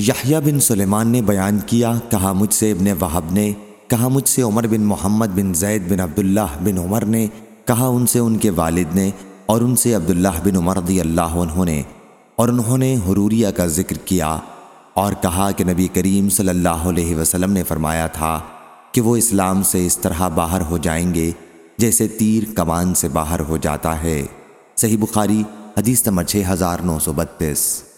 یحییٰ بن سلیمان نے بیان کیا، کہا مجھ سے ابن وحب نے، کہا مجھ سے عمر بن محمد بن زید بن عبداللہ بن عمر نے، کہا ان سے ان کے والد نے اور ان سے عبداللہ بن عمر رضی اللہ عنہ نے، اور انہوں نے حروریہ کا ذکر کیا اور کہا کہ نبی کریم صلی اللہ علیہ وسلم نے فرمایا تھا کہ وہ اسلام سے اس طرح باہر ہو جائیں گے جیسے تیر کمان سے باہر ہو جاتا ہے۔ صحیح بخاری، حدیث نمبر 6932